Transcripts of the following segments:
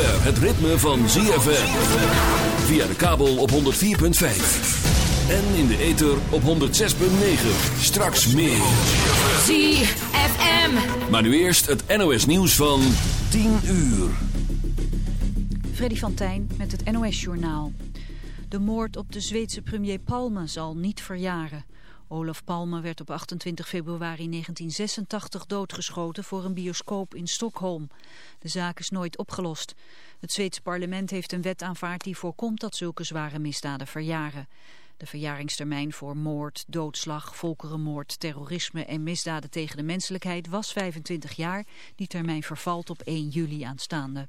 Zover het ritme van ZFM. Via de kabel op 104.5. En in de ether op 106.9. Straks meer. ZFM. Maar nu eerst het NOS nieuws van 10 uur. Freddy van Tijn met het NOS-journaal. De moord op de Zweedse premier Palme zal niet verjaren. Olaf Palme werd op 28 februari 1986 doodgeschoten voor een bioscoop in Stockholm. De zaak is nooit opgelost. Het Zweedse parlement heeft een wet aanvaard die voorkomt dat zulke zware misdaden verjaren. De verjaringstermijn voor moord, doodslag, volkerenmoord, terrorisme en misdaden tegen de menselijkheid was 25 jaar. Die termijn vervalt op 1 juli aanstaande.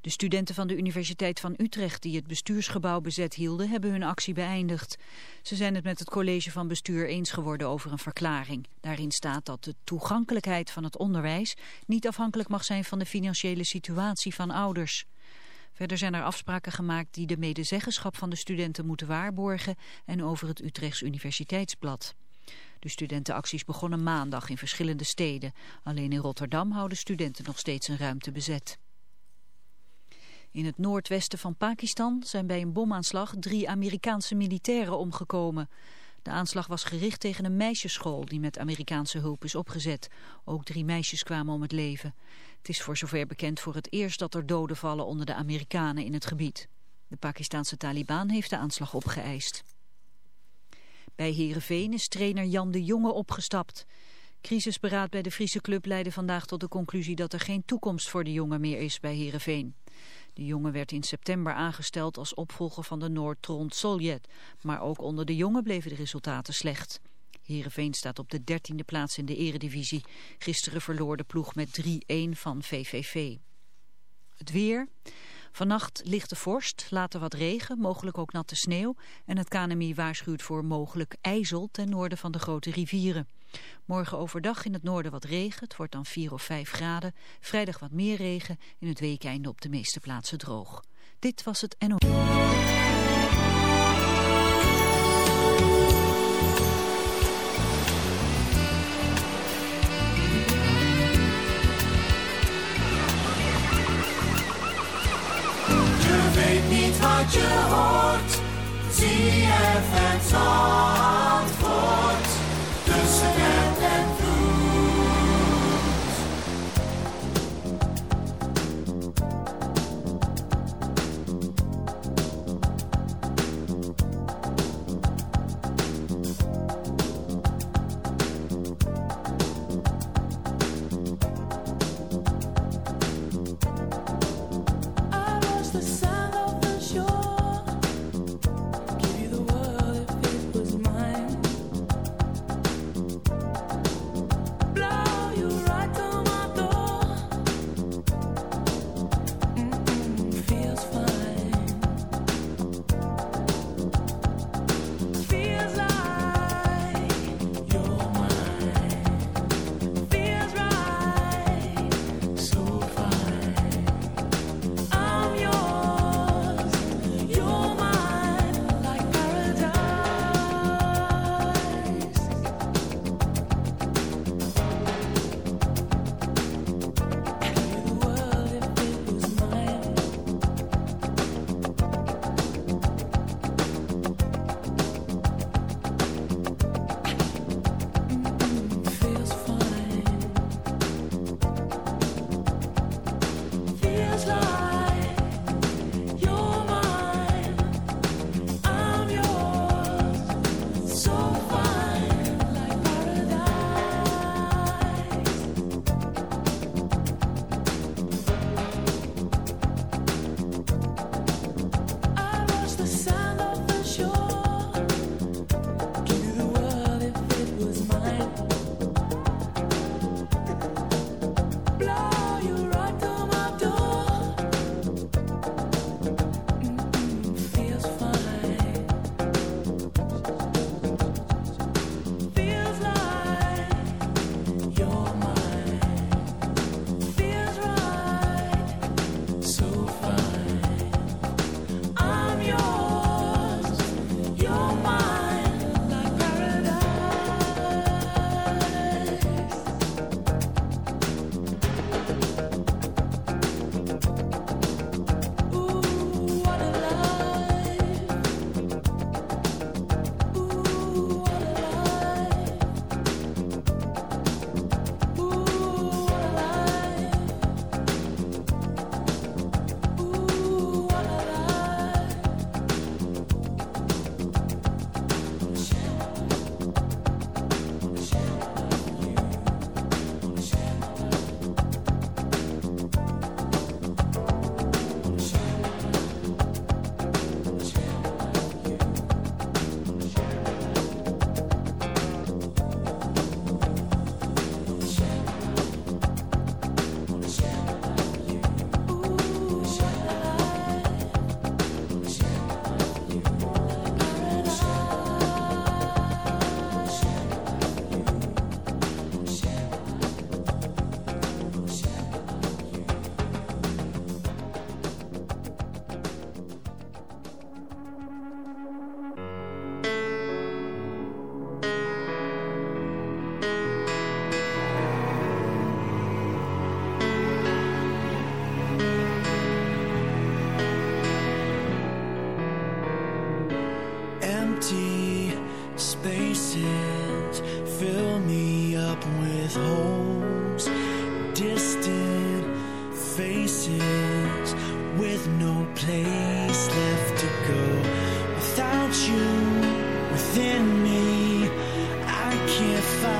De studenten van de Universiteit van Utrecht die het bestuursgebouw bezet hielden, hebben hun actie beëindigd. Ze zijn het met het college van bestuur eens geworden over een verklaring. Daarin staat dat de toegankelijkheid van het onderwijs niet afhankelijk mag zijn van de financiële situatie van ouders. Verder zijn er afspraken gemaakt die de medezeggenschap van de studenten moeten waarborgen en over het Utrechts Universiteitsblad. De studentenacties begonnen maandag in verschillende steden. Alleen in Rotterdam houden studenten nog steeds een ruimte bezet. In het noordwesten van Pakistan zijn bij een bomaanslag drie Amerikaanse militairen omgekomen. De aanslag was gericht tegen een meisjesschool die met Amerikaanse hulp is opgezet. Ook drie meisjes kwamen om het leven. Het is voor zover bekend voor het eerst dat er doden vallen onder de Amerikanen in het gebied. De Pakistanse Taliban heeft de aanslag opgeëist. Bij Heerenveen is trainer Jan de Jonge opgestapt. Crisisberaad bij de Friese club leidde vandaag tot de conclusie dat er geen toekomst voor de jongen meer is bij Heerenveen. De jongen werd in september aangesteld als opvolger van de Noord Trond Soljet. Maar ook onder de jongen bleven de resultaten slecht. Heerenveen staat op de dertiende plaats in de eredivisie. Gisteren verloor de ploeg met 3-1 van VVV. Het weer... Vannacht lichte vorst, later wat regen, mogelijk ook natte sneeuw. En het KNMI waarschuwt voor mogelijk ijzel ten noorden van de grote rivieren. Morgen overdag in het noorden wat regen, het wordt dan 4 of 5 graden. Vrijdag wat meer regen, in het weekende op de meeste plaatsen droog. Dit was het NO. Je weet niet wat je hoort. ZFM Zandvoort. with holes, distant faces, with no place left to go. Without you within me, I can't find.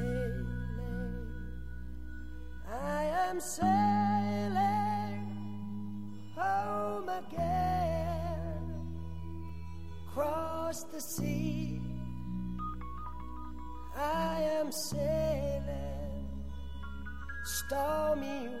stormy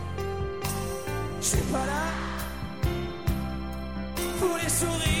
Je suis pas là. Pour les sourires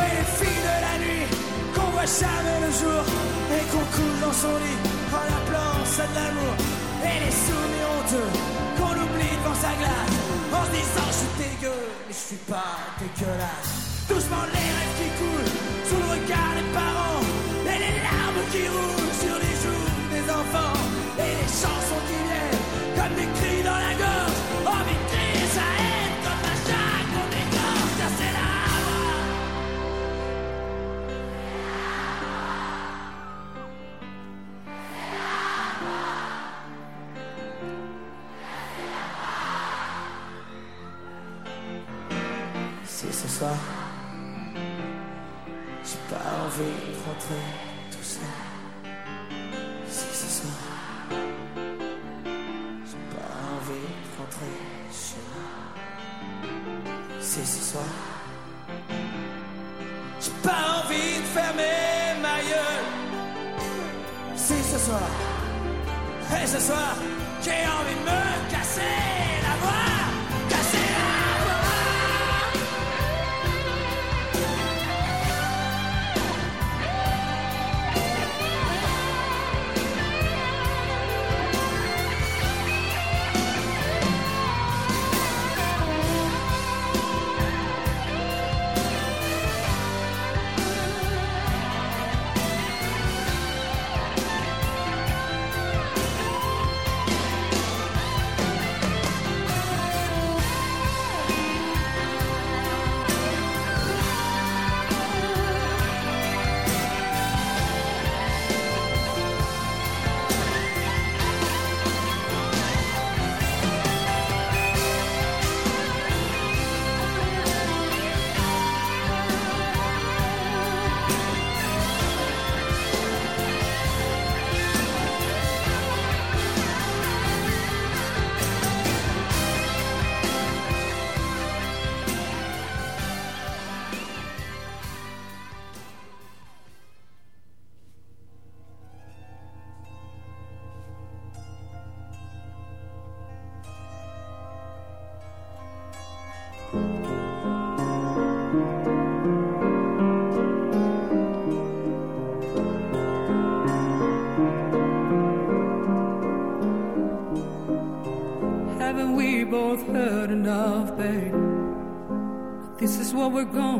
Et les filles de la nuit qu'on voit jamais le jour et qu'on coule dans son lit en appelant ça de l'amour. Et les souvenirs honteux qu'on oublie devant sa glace en se disant je suis dégueu, mais je suis pas dégueulasse. Doucement les what we're going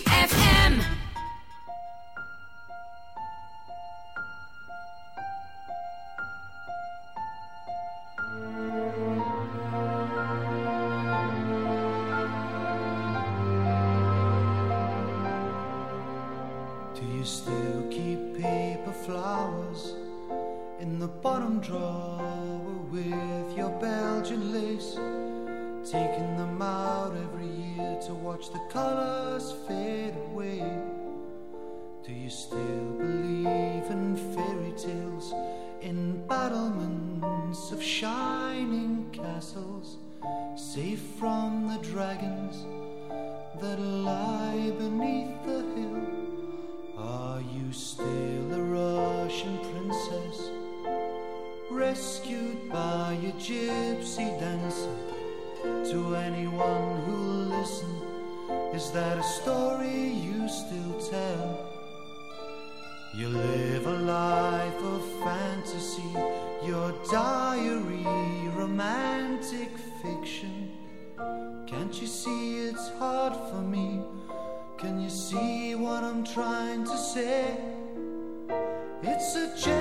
hard for me. Can you see what I'm trying to say? It's a challenge.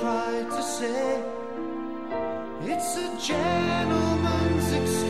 Tried to say. It's a gentleman's excuse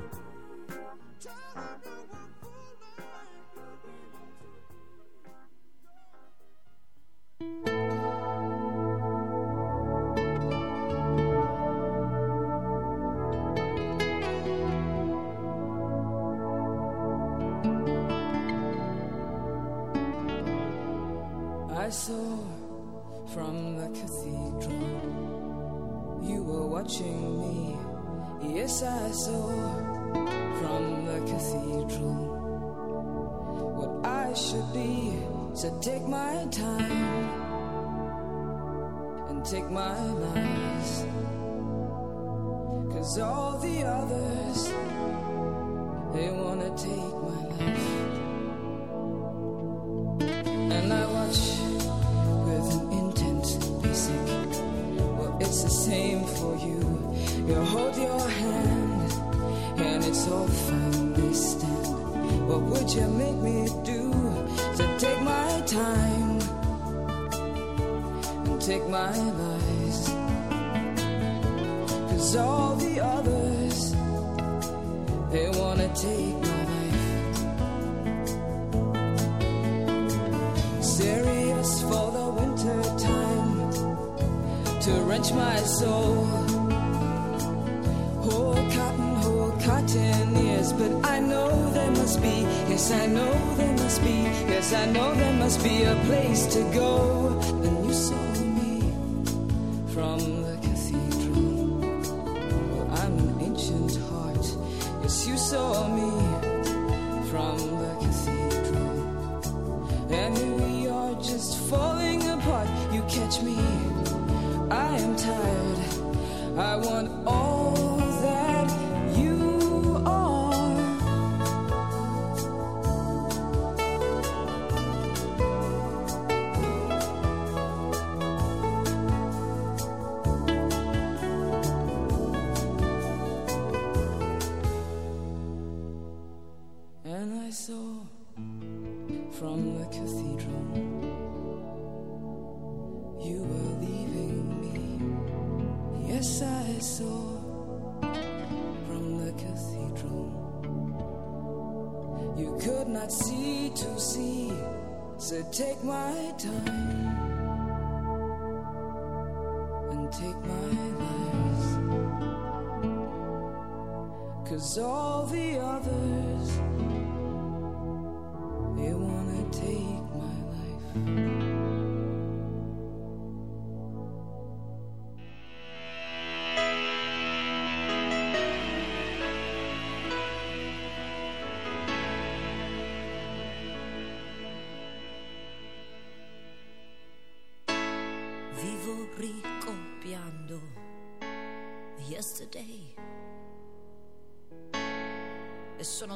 you. take my lies. Cause all the others, they wanna take my my soul. Whole cotton, whole cotton is, but I know there must be, yes, I know there must be, yes, I know there must be a place to go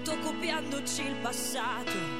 fotocopiandoci il passato.